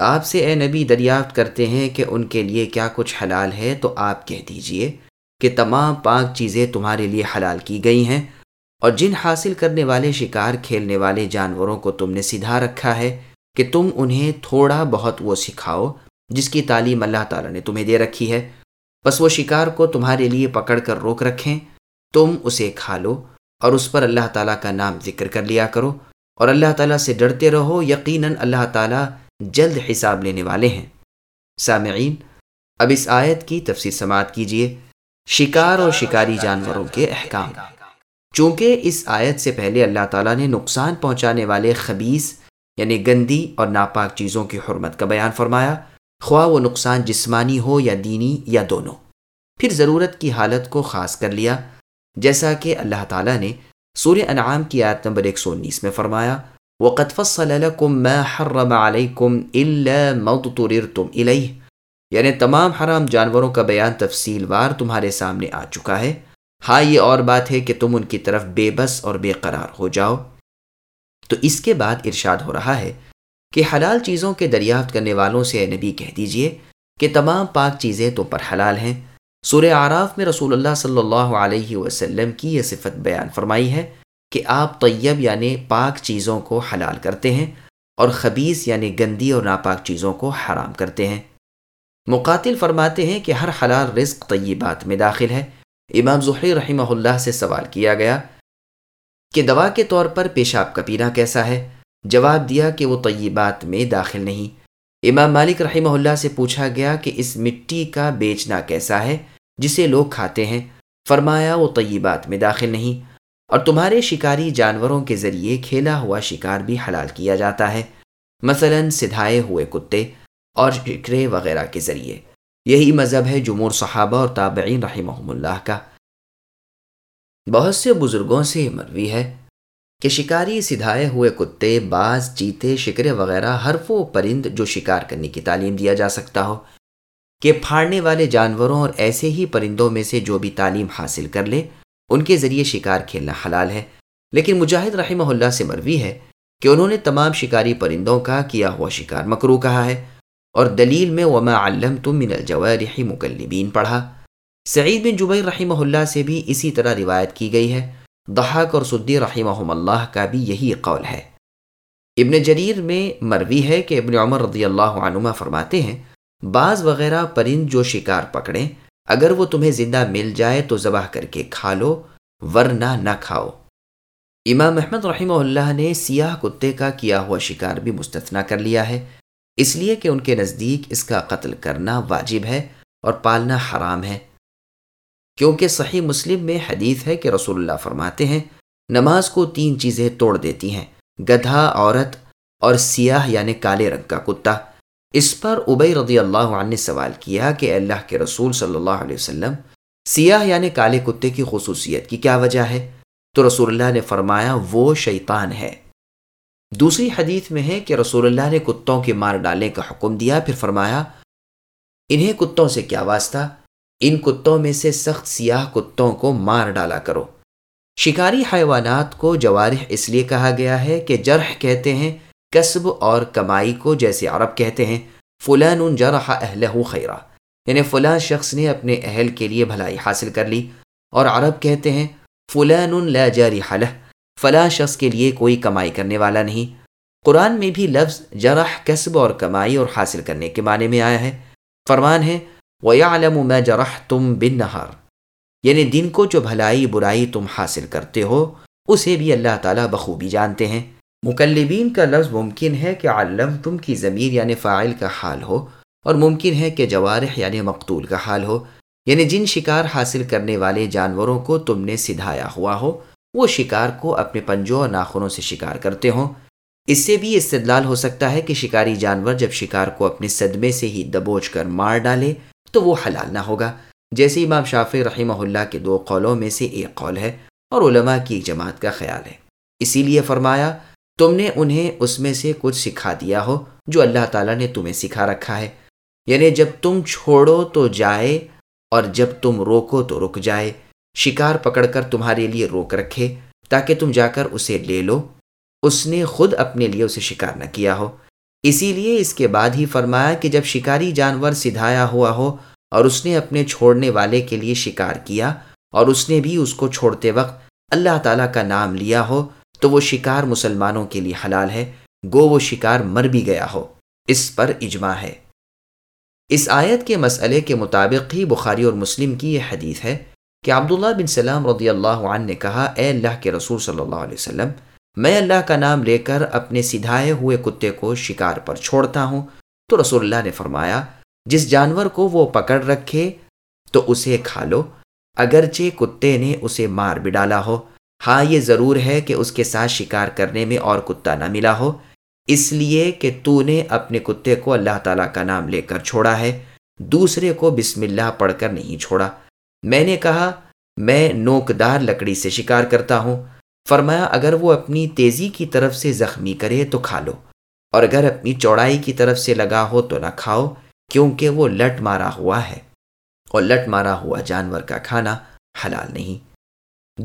آپ سے اے نبی دریافت کرتے ہیں کہ ان کے لیے کیا کچھ حلال ہے تو آپ کہہ دیجیے کہ تمام پاک چیزیں تمہارے لیے حلال کی گئی ہیں اور جن حاصل کرنے والے شکار کھیلنے والے جانوروں کو تم نے سدھا رکھا ہے کہ تم انہیں تھوڑا بہت وہ سکھاؤ جس کی تعلیم اللہ تعالیٰ نے تمہیں دے رکھی ہے۔ بس وہ شکار کو تمہارے لیے پکڑ کر روک رکھیں۔ تم اسے کھا لو اور اس پر اللہ تعالیٰ کا نام ذکر کر لیا کرو اور اللہ تعالیٰ سے ڈرتے رہو۔ یقیناً اللہ تعالیٰ جلد حساب لینے والے ہیں۔ سامعین، اب اس آیت کی تفسیر سماعت کیجیے شکار اور شکاری جانوروں کے احکام۔ چونکہ اس آیت سے پہلے اللہ تعالیٰ نے نقصان پہنچانے والے خبیص یعنی گندی اور ناپاک چیزوں کی حرمت کا بیان فرمایا، خواہ وہ نقصان جسمانی ہو یا دینی یا دونوں۔ پھر ضرورت کی حالت کو خاص کر لیا، جیسا کہ اللہ تعالیٰ نے سورہ انعام کی آیت نمبر 119 میں فرمایا۔ وَقَدْ فَصَّلَ لَكُمْ مَا حَرَّمَ عَلَيْكُمْ إِلَّا مَوْتُرِرْتُمْ إِلَيْهِ. یعنی تمام حرام جانوروں کا بیان تفصیل وار تمہارے سامنے آ چکا ہے۔ ہاں یہ اور بات ہے کہ تم ان کی طرف بے بس اور بے قرار ہو جاؤ۔ تو اس کے بعد ارشاد ہو رہا ہے کہ حلال چیزوں کے دریافت کرنے والوں سے اے نبی کہہ دیجیے کہ تمام پاک چیزیں تو پر حلال ہیں۔ سورہ آراف میں رسول اللہ صلی اللہ علیہ وسلم کی یہ صفت بیان فرمائی ہے۔ کہ آپ طیب یعنی پاک چیزوں کو حلال کرتے ہیں اور خبیص یعنی گندی اور ناپاک چیزوں کو حرام کرتے ہیں۔ مقاتل فرماتے ہیں کہ ہر حلال رزق طیبات میں داخل ہے۔ امام ظہری رحمہ اللہ سے سوال کیا گیا کہ دوا کے طور پر پیشاب کا پینا کیسا ہے؟ جواب دیا کہ وہ طیبات میں داخل نہیں۔ امام مالک رحمہ اللہ سے پوچھا گیا کہ اس مٹی کا بیچنا کیسا ہے جسے لوگ کھاتے ہیں؟ فرمایا وہ طیبات میں داخل نہیں۔ اور تمہارے شکاری جانوروں کے ذریعے کھیلا ہوا شکار بھی حلال کیا جاتا ہے، مثلا سدھائے ہوئے کتے اور شکرے وغیرہ کے ذریعے۔ یہی مذہب ہے جمہور صحابہ اور تابعین رحمہ اللہ کا۔ بہت سے بزرگوں سے مروی ہے کہ شکاری سدھائے ہوئے کتے، باز، چیتے، شکرے وغیرہ ہر وہ پرند جو شکار کرنے کی تعلیم دیا جا سکتا ہو، کہ پھاڑنے والے جانوروں اور ایسے ہی پرندوں میں سے جو بھی تعلیم حاصل کر لے ان کے ذریعے شکار کھیلنا حلال ہے۔ لیکن مجاہد رحمہ اللہ سے مروی ہے کہ انہوں نے تمام شکاری پرندوں کا کیا ہوا شکار مکرو کہا ہے اور دلیل میں وما علم تم من الجوارح مکلبین پڑھا۔ سعید بن جبیر رحمہ اللہ سے بھی اسی طرح روایت کی گئی ہے۔ دحاق اور سدی رحمہ اللہ کا بھی یہی قول ہے۔ ابن جریر میں مروی ہے کہ ابن عمر رضی اللہ عنما فرماتے ہیں، بعض وغیرہ پرند جو شکار پکڑیں اگر وہ تمہیں زندہ مل جائے تو ذبح کر کے کھا لو، ورنہ نہ کھاؤ۔ امام احمد رحمہ اللہ نے سیاہ کتے کا کیا ہوا شکار بھی مستثنا کر لیا ہے۔ اس لیے کہ ان کے نزدیک اس کا قتل کرنا واجب ہے اور پالنا حرام ہے۔ کیونکہ صحیح مسلم میں حدیث ہے کہ رسول اللہ فرماتے ہیں، نماز کو تین چیزیں توڑ دیتی ہیں، گدھا، عورت اور سیاہ یعنی کالے رنگ کا کتا۔ اس پر ابئی رضی اللہ عنہ نے سوال کیا کہ اللہ کے رسول صلی اللہ علیہ وسلم، سیاہ یعنی کالے کتے کی خصوصیت کی کیا وجہ ہے؟ تو رسول اللہ نے فرمایا، وہ شیطان ہے۔ دوسری حدیث میں ہے کہ رسول اللہ نے کتوں کے مار ڈالنے کا حکم دیا، پھر فرمایا، انہیں کتوں سے کیا واسطہ؟ ان کتوں میں سے سخت سیاہ کتوں کو مار ڈالا کرو۔ شکاری حیوانات کو جوارح اس لیے کہا گیا ہے کہ جرح کہتے ہیں کسب اور کمائی کو جیسے عرب کہتے ہیں فلان ان جرح اہل خیرہ۔ یعنی فلاں شخص نے اپنے اہل کے لیے بھلائی حاصل کر لی۔ اور عرب کہتے ہیں فلان لا جاری حلح فلاں شخص کے لیے کوئی کمائی کرنے والا نہیں۔ قرآن میں بھی لفظ جرح، کسب اور کمائی اور حاصل کرنے کے معنی میں آیا ہے۔ فرمان ہے، وَيَعْلَمُ مَا جَرَحْتُمْ بِالنَّهَارِ۔ یعنی دن کو جو بھلائی، برائی تم حاصل کرتے ہو، اسے بھی اللہ تعالیٰ بخوبی جانتے ہیں۔ مکلبین کا لفظ ممکن ہے کہ علم تم کی ضمیر یعنی فائل کا حال ہو، اور ممکن ہے کہ جوارح یعنی مقتول کا حال ہو۔ یعنی جن شکار حاصل کرنے والے جانوروں کو تم نے سدھایا ہوا ہو، وہ شکار کو اپنے پنجوں اور ناخنوں سے شکار کرتے ہوں۔ اس سے بھی استدلال ہو سکتا ہے کہ شکاری جانور جب شکار کو اپنے صدمے سے ہی دبوچ کر مار ڈالے، تو وہ حلال نہ ہوگا۔ جیسے امام شافی رحمہ اللہ کے دو قولوں میں سے ایک قول ہے، اور علماء کی ایک جماعت کا خیال ہے۔ اسی لیے فرمایا تم نے انہیں اس میں سے کچھ سکھا دیا ہو جو اللہ تعالیٰ نے تمہیں سکھا رکھا ہے۔ یعنی جب تم چھوڑو تو جائے اور جب تم روکو تو رک جائے۔ شکار پکڑ کر تمہارے لیے روک رکھے تاکہ تم جا کر اسے لے لو۔ اس نے خود اپنے لیے اسے شکار نہ کیا ہو۔ اسی لیے اس کے بعد ہی فرمایا کہ جب شکاری جانور سدھایا ہوا ہو اور اس نے اپنے چھوڑنے والے کے لیے شکار کیا اور اس نے بھی اس کو چھوڑتے وقت اللہ تعالیٰ کا نام لیا ہو تو وہ شکار مسلمانوں کے لیے حلال ہے، گو وہ شکار مر بھی گیا ہو۔ اس پر اجماع ہے۔ اس آیت کے مسئلے کے مطابق ہی بخاری اور مسلم کی یہ حدیث ہے کہ عبداللہ بن سلام رضی اللہ عنہ نے کہا، اے اللہ کے رسول صلی اللہ علیہ وسلم، میں اللہ کا نام لے کر اپنے سدھائے ہوئے کتے کو شکار پر چھوڑتا ہوں۔ تو رسول اللہ نے فرمایا، جس جانور کو وہ پکڑ رکھے تو اسے کھا لو، اگرچہ کتے نے اسے مار بھی ڈالا ہو۔ ہاں یہ ضرور ہے کہ اس کے ساتھ شکار کرنے میں اور کتا نہ ملا ہو۔ اس لیے کہ تو نے اپنے کتے کو اللہ تعالیٰ کا نام لے کر چھوڑا ہے، دوسرے کو بسم اللہ پڑھ کر نہیں چھوڑا۔ میں نے کہا، میں نوکدار لکڑی سے شکار کرتا ہوں۔ فرمایا، اگر وہ اپنی تیزی کی طرف سے زخمی کرے تو کھا لو، اور اگر اپنی چوڑائی کی طرف سے لگا ہو تو نہ کھاؤ، کیونکہ وہ لٹ مارا ہوا ہے۔ اور لٹ مارا ہوا جانور کا کھانا حلال نہیں۔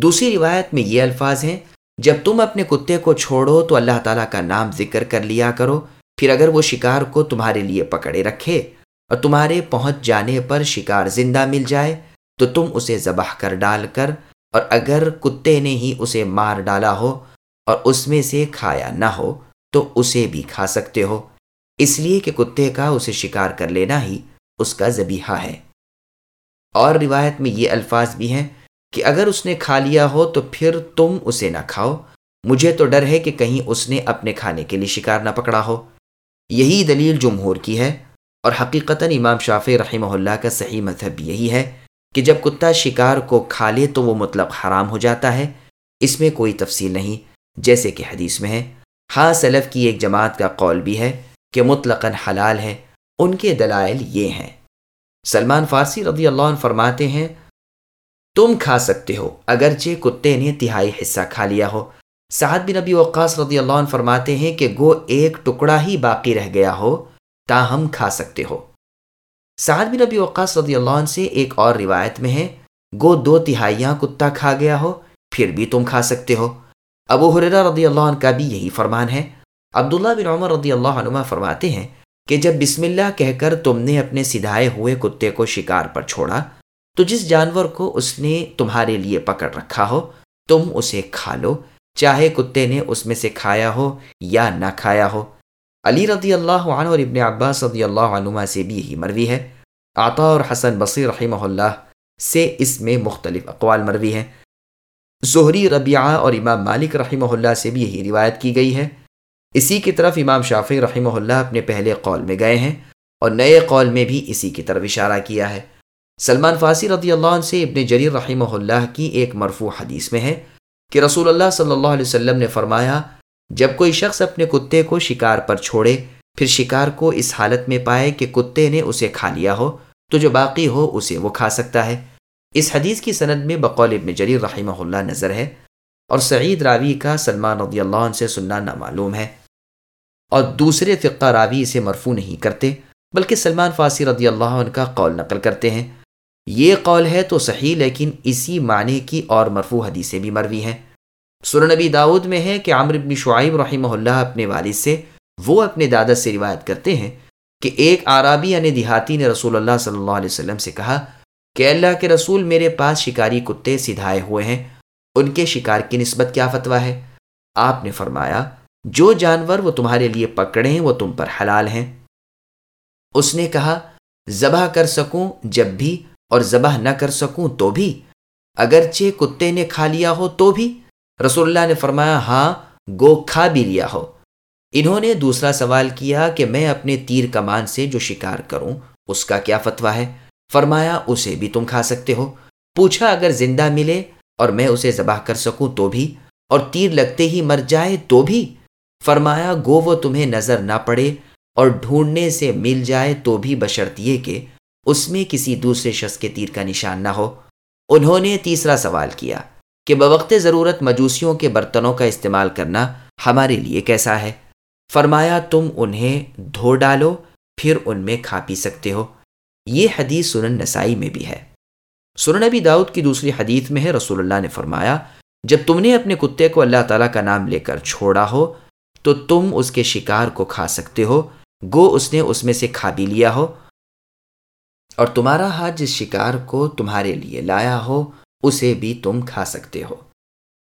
دوسری روایت میں یہ الفاظ ہیں، جب تم اپنے کتے کو چھوڑو تو اللہ تعالیٰ کا نام ذکر کر لیا کرو، پھر اگر وہ شکار کو تمہارے لیے پکڑے رکھے اور تمہارے پہنچ جانے پر شکار زندہ مل جائے تو تم اسے ذبح کر ڈال کر اور اگر کتے نے ہی اسے مار ڈالا ہو اور اس میں سے کھایا نہ ہو تو اسے بھی کھا سکتے ہو۔ اس لیے کہ کتے کا اسے شکار کر لینا ہی اس کا ذبیحہ ہے۔ اور روایت میں یہ الفاظ بھی ہیں کہ اگر اس نے کھا لیا ہو تو پھر تم اسے نہ کھاؤ۔ مجھے تو ڈر ہے کہ کہیں اس نے اپنے کھانے کے لیے شکار نہ پکڑا ہو۔ یہی دلیل جمہور کی ہے اور حقیقتاً امام شافی رحمہ اللہ کا صحیح مذہب یہی ہے کہ جب کتا شکار کو کھا لے تو وہ مطلب حرام ہو جاتا ہے۔ اس میں کوئی تفصیل نہیں، جیسے کہ حدیث میں ہے۔ ہاں سلف کی ایک جماعت کا قول بھی ہے کہ مطلق حلال ہے۔ ان کے دلائل یہ ہیں۔ سلمان فارسی رضی اللہ عنہ فرماتے ہیں تم کھا سکتے ہو، اگرچہ کتے نے تہائی حصہ کھا لیا ہو۔ سعد بن نبی وقاص رضی اللہ عنہ فرماتے ہیں کہ گو ایک ٹکڑا ہی باقی رہ گیا ہو، تاہم کھا سکتے ہو۔ سعد بن نبی وقاص رضی اللہ عنہ سے ایک اور روایت میں ہے، گو دو تہائیاں کتا کھا گیا ہو، پھر بھی تم کھا سکتے ہو۔ ابو حریرہ رضی اللہ عنہ کا بھی یہی فرمان ہے۔ عبداللہ بن عمر رضی اللہ عنہ فرماتے ہیں کہ جب بسم اللہ کہہ کر تم نے اپنے سدھائے ہوئے کتے کو شکار پر چھوڑا تو جس جانور کو اس نے تمہارے لیے پکڑ رکھا ہو، تم اسے کھا لو۔ چاہے کتے نے اس میں سے کھایا ہو یا نہ کھایا ہو۔ علی رضی اللہ عنہ اور ابن عباس رضی اللہ عنہ سے بھی یہی مروی ہے۔ عطا اور حسن بصیر رحمہ اللہ سے اس میں مختلف اقوال مروی ہیں۔ زہری، ربیعہ اور امام مالک رحمہ اللہ سے بھی یہی روایت کی گئی ہے۔ اسی کی طرف امام شافی رحمہ اللہ اپنے پہلے قول میں گئے ہیں اور نئے قول میں بھی اسی کی طرف اشارہ کیا ہے۔ سلمان فارسی رضی اللہ عنہ سے ابن جریر رحمہ اللہ کی ایک مرفوع حدیث میں ہے کہ رسول اللہ صلی اللہ علیہ وسلم نے فرمایا، جب کوئی شخص اپنے کتے کو شکار پر چھوڑے، پھر شکار کو اس حالت میں پائے کہ کتے نے اسے کھا لیا ہو، تو جو باقی ہو اسے وہ کھا سکتا ہے۔ اس حدیث کی سند میں بقول ابن جریر رحمہ اللہ نظر ہے اور سعید راوی کا سلمان رضی اللہ عنہ سے سننا نامعلوم ہے۔ اور دوسرے فقہ راوی اسے مرفوع نہیں کرتے، بلکہ سلمان فاسی رضی اللہ عنہ کا قول نقل کرتے ہیں۔ یہ قول ہے تو صحیح، لیکن اسی معنی کی اور مرفوع حدیثیں بھی مروی ہیں۔ سر نبی داود میں ہے کہ عامر بن شعیب رحمہ اللہ اپنے والد سے وہ اپنے دادا سے روایت کرتے ہیں کہ ایک عرابی یعنی دیہاتی نے رسول اللہ صلی اللہ علیہ وسلم سے کہا کہ اللہ کے رسول میرے پاس شکاری کتے سدھائے ہوئے ہیں، ان کے شکار کی نسبت کیا فتویٰ ہے؟ آپ نے فرمایا، جو جانور وہ تمہارے لیے پکڑے ہیں وہ تم پر حلال ہیں۔ اس نے کہا، ذبح کر سکوں جب بھی اور ذبح نہ کر سکوں تو بھی۔ اگرچہ کتے نے کھا لیا ہو تو بھی۔ رسول اللہ نے فرمایا ہاں گو کھا بھی لیا ہو۔ انہوں نے دوسرا سوال کیا کہ میں اپنے تیر کمان سے جو شکار کروں، اس کا کیا فتویٰ ہے؟ فرمایا، اسے بھی تم کھا سکتے ہو۔ پوچھا، اگر زندہ ملے اور میں اسے ذبح کر سکوں تو بھی، اور تیر لگتے ہی مر جائے تو بھی۔ فرمایا، گو وہ تمہیں نظر نہ پڑے اور ڈھونڈنے سے مل جائے تو بھی بشرطیے کہ اس میں کسی دوسرے شخص کے تیر کا نشان نہ ہو۔ انہوں نے تیسرا سوال کیا کہ بوقت ضرورت مجوسیوں کے برتنوں کا استعمال کرنا ہمارے لیے کیسا ہے؟ فرمایا، تم انہیں دھو ڈالو، پھر ان میں کھا پی سکتے ہو۔ یہ حدیث سنن نسائی میں بھی ہے۔ سنن نبی داؤد کی دوسری حدیث میں ہے، رسول اللہ نے فرمایا، جب تم نے اپنے کتے کو اللہ تعالیٰ کا نام لے کر چھوڑا ہو، تو تم اس کے شکار کو کھا سکتے ہو۔ گو، اس نے اس میں سے کھا بھی لیا ہو۔ اور تمہارا ہاتھ جس شکار کو تمہارے لیے لایا ہو، اسے بھی تم کھا سکتے ہو۔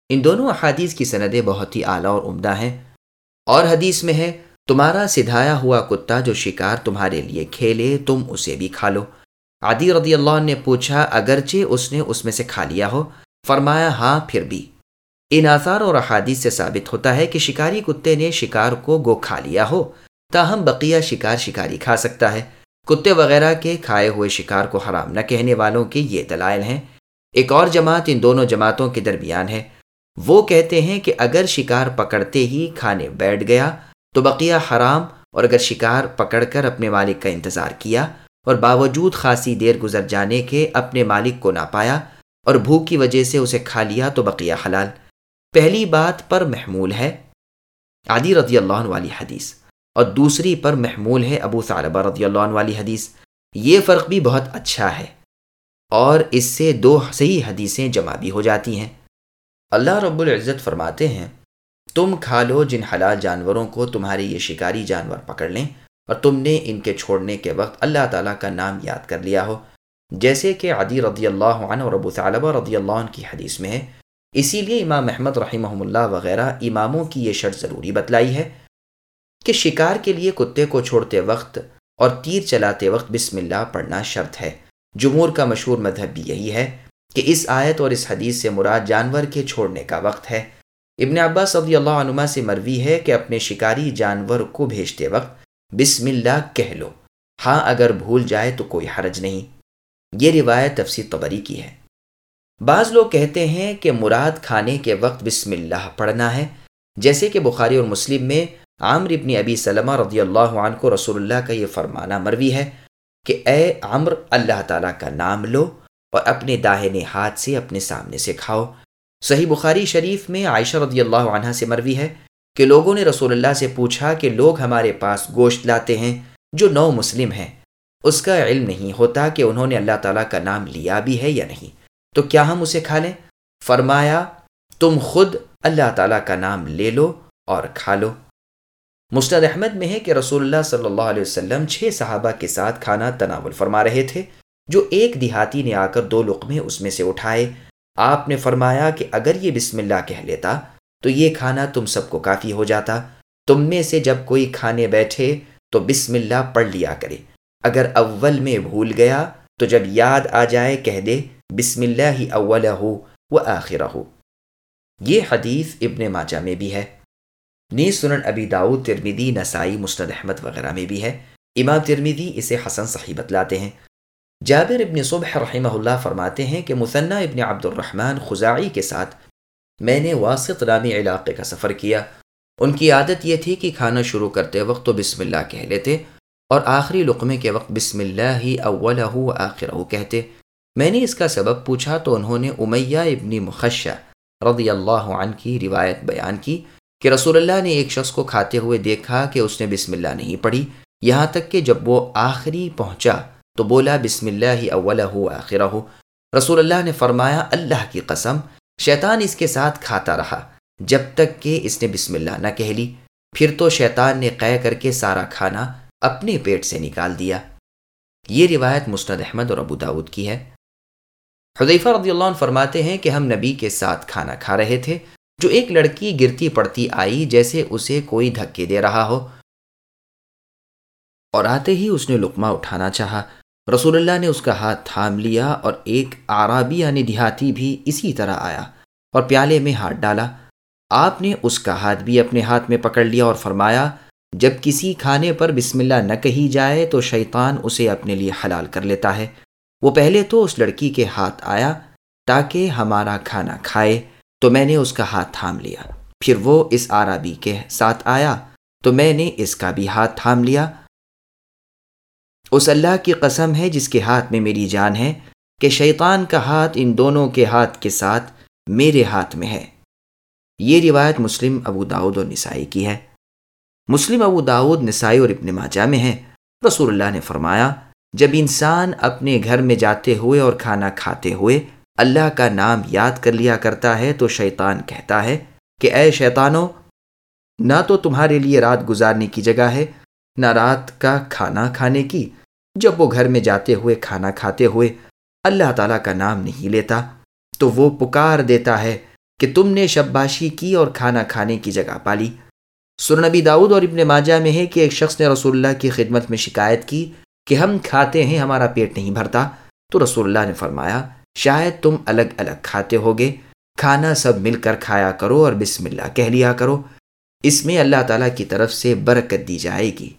ان دونوں احادیث کی سندیں بہت ہی اعلیٰ اور عمدہ ہیں۔ اور حدیث میں ہے، تمہارا سدھایا ہوا کتا جو شکار تمہارے لیے کھیلے، تم اسے بھی کھا لو۔ عادی رضی اللہ نے پوچھا، اگرچہ اس نے اس میں سے کھا لیا ہو؟ فرمایا ہاں پھر بھی۔ ان آثار اور احادیث سے ثابت ہوتا ہے کہ شکاری کتے نے شکار کو گو کھا لیا ہو، تاہم بقیہ شکار شکاری کھا سکتا ہے۔ کتے وغیرہ کے کھائے ہوئے شکار کو حرام نہ کہنے والوں کے یہ دلائل ہیں۔ ایک اور جماعت ان دونوں جماعتوں کے درمیان ہے۔ وہ کہتے ہیں کہ اگر شکار پکڑتے ہی کھانے بیٹھ گیا تو بقیہ حرام اور اگر شکار پکڑ کر اپنے مالک کا انتظار کیا اور باوجود خاصی دیر گزر جانے کے اپنے مالک کو نہ پایا اور بھوک کی وجہ سے اسے کھا لیا تو بقیہ حلال۔ پہلی بات پر محمول ہے۔ عادی رضی اللہ عنہ والی حدیث۔ اور دوسری پر محمول ہے ابو صالبہ رضی اللہ عنہ والی حدیث۔ یہ فرق بھی بہت اچھا ہے اور اس سے دو صحیح حدیثیں جمع بھی ہو جاتی ہیں۔ اللہ رب العزت فرماتے ہیں، تم کھا لو جن حلال جانوروں کو تمہارے یہ شکاری جانور پکڑ لیں اور تم نے ان کے چھوڑنے کے وقت اللہ تعالیٰ کا نام یاد کر لیا ہو۔ جیسے کہ عدی رضی اللہ عنہ اور ابو طالبہ رضی اللہ عنہ کی حدیث میں ہے۔ اسی لیے امام محمد رحمہ اللہ وغیرہ اماموں کی یہ شرط ضروری بتلائی ہے۔ کہ شکار کے لیے کتے کو چھوڑتے وقت اور تیر چلاتے وقت بسم اللہ پڑھنا شرط ہے۔ جمہور کا مشہور مذہب بھی یہی ہے کہ اس آیت اور اس حدیث سے مراد جانور کے چھوڑنے کا وقت ہے۔ ابن عباس رضی اللہ عنما سے مروی ہے کہ اپنے شکاری جانور کو بھیجتے وقت بسم اللہ کہہ لو۔ ہاں اگر بھول جائے تو کوئی حرج نہیں۔ یہ روایت تفسیر طبری کی ہے۔ بعض لوگ کہتے ہیں کہ مراد کھانے کے وقت بسم اللہ پڑھنا ہے، جیسے کہ بخاری اور مسلم میں عامر ابن ابی سلمہ رضی اللہ عنہ کو رسول اللہ کا یہ فرمانا مروی ہے کہ اے عمر اللہ تعالیٰ کا نام لو اور اپنے داہنے ہاتھ سے اپنے سامنے سے کھاؤ۔ صحیح بخاری شریف میں عائشہ رضی اللہ عنہ سے مروی ہے کہ لوگوں نے رسول اللہ سے پوچھا کہ لوگ ہمارے پاس گوشت لاتے ہیں جو نو مسلم ہیں۔ اس کا علم نہیں ہوتا کہ انہوں نے اللہ تعالیٰ کا نام لیا بھی ہے یا نہیں۔ تو کیا ہم اسے کھا لیں؟ فرمایا، تم خود اللہ تعالیٰ کا نام لے لو اور کھا لو۔ مستد احمد میں ہے کہ رسول اللہ صلی اللہ علیہ وسلم چھ صحابہ کے ساتھ کھانا تناول فرما رہے تھے، جو ایک دیہاتی نے آ کر دو لقمے اس میں سے اٹھائے۔ آپ نے فرمایا کہ اگر یہ بسم اللہ کہہ لیتا، تو یہ کھانا تم سب کو کافی ہو جاتا۔ تم میں سے جب کوئی کھانے بیٹھے، تو بسم اللہ پڑھ لیا کرے۔ اگر اول میں بھول گیا، تو جب یاد آ جائے، کہہ دے، بسم اللہ ہی اول ہو وہ آخر ہو یہ حدیث ابن ماجہ میں بھی ہے۔ نیز سنن ابی داود ترمیدی نسائی مستد احمد وغیرہ میں بھی ہے۔ امام ترمیدی اسے حسن صحیح بتلاتے ہیں۔ جابر ابن صبح رحمہ اللہ فرماتے ہیں کہ مثنہ ابن عبد الرحمن خزاعی کے ساتھ میں نے واسط رامی علاقے کا سفر کیا۔ ان کی عادت یہ تھی کہ کھانا شروع کرتے وقت تو بسم اللہ کہہ لیتے اور آخری لقمے کے وقت بسم اللہ ہی اول آخر کہتے۔ میں نے اس کا سبب پوچھا تو انہوں نے امیہ ابن مخشہ رضی اللہ عنہ کی روایت بیان کی۔ کہ رسول اللہ نے ایک شخص کو کھاتے ہوئے دیکھا کہ اس نے بسم اللہ نہیں پڑھی۔ یہاں تک کہ جب وہ آخری پہنچا تو بولا، بسم اللہ اول ہو ہو رسول اللہ نے فرمایا، اللہ کی قسم، شیطان اس کے ساتھ کھاتا رہا۔ جب تک کہ اس نے بسم اللہ نہ کہہ لی، پھر تو شیطان نے قے کر کے سارا کھانا اپنے پیٹ سے نکال دیا۔ یہ روایت مستد احمد اور ابو داود کی ہے۔ حضیفہ رضی اللہ عنہ فرماتے ہیں کہ ہم نبی کے ساتھ کھانا کھا رہے تھے۔ جو ایک لڑکی گرتی پڑتی آئی جیسے اسے کوئی دھکے دے رہا ہو۔ اور آتے ہی اس نے لقمہ اٹھانا چاہا۔ رسول اللہ نے اس کا ہاتھ تھام لیا اور ایک آرابی یعنی دیہاتی بھی اسی طرح آیا اور پیالے میں ہاتھ ڈالا۔ آپ نے اس کا ہاتھ بھی اپنے ہاتھ میں پکڑ لیا اور فرمایا، جب کسی کھانے پر بسم اللہ نہ کہی جائے تو شیطان اسے اپنے لیے حلال کر لیتا ہے۔ وہ پہلے تو اس لڑکی کے ہاتھ آیا تاکہ ہمارا کھانا کھائے۔ تو میں نے اس کا ہاتھ تھام لیا۔ پھر وہ اس آرابی کے ساتھ آیا۔ تو میں نے اس کا بھی ہاتھ تھام لیا۔ اس اللہ کی قسم ہے جس کے ہاتھ میں میری جان ہے کہ شیطان کا ہاتھ ان دونوں کے ہاتھ کے ساتھ میرے ہاتھ میں ہے۔ یہ روایت مسلم، ابو داود اور نسائی کی ہے۔ مسلم، ابو داود نسائی اور ابن ماجہ میں ہے۔ رسول اللہ نے فرمایا، جب انسان اپنے گھر میں جاتے ہوئے اور کھانا کھاتے ہوئے اللہ کا نام یاد کر لیا کرتا ہے تو شیطان کہتا ہے کہ اے شیطانو، نہ تو تمہارے لیے رات گزارنے کی جگہ ہے، نہ رات کا کھانا کھانے کی۔ جب وہ گھر میں جاتے ہوئے کھانا کھاتے ہوئے اللہ تعالیٰ کا نام نہیں لیتا، تو وہ پکار دیتا ہے کہ تم نے شباشی کی اور کھانا کھانے کی جگہ پالی۔ سرنبی داؤد اور ابن ماجہ میں ہے کہ ایک شخص نے رسول اللہ کی خدمت میں شکایت کی کہ ہم کھاتے ہیں، ہمارا پیٹ نہیں بھرتا۔ تو رسول اللہ نے فرمایا شاید تم الگ الگ کھاتے ہوگے۔ کھانا سب مل کر کھایا کرو اور بسم اللہ کہہ لیا کرو۔ اس میں اللہ تعالیٰ کی طرف سے برکت دی جائے گی۔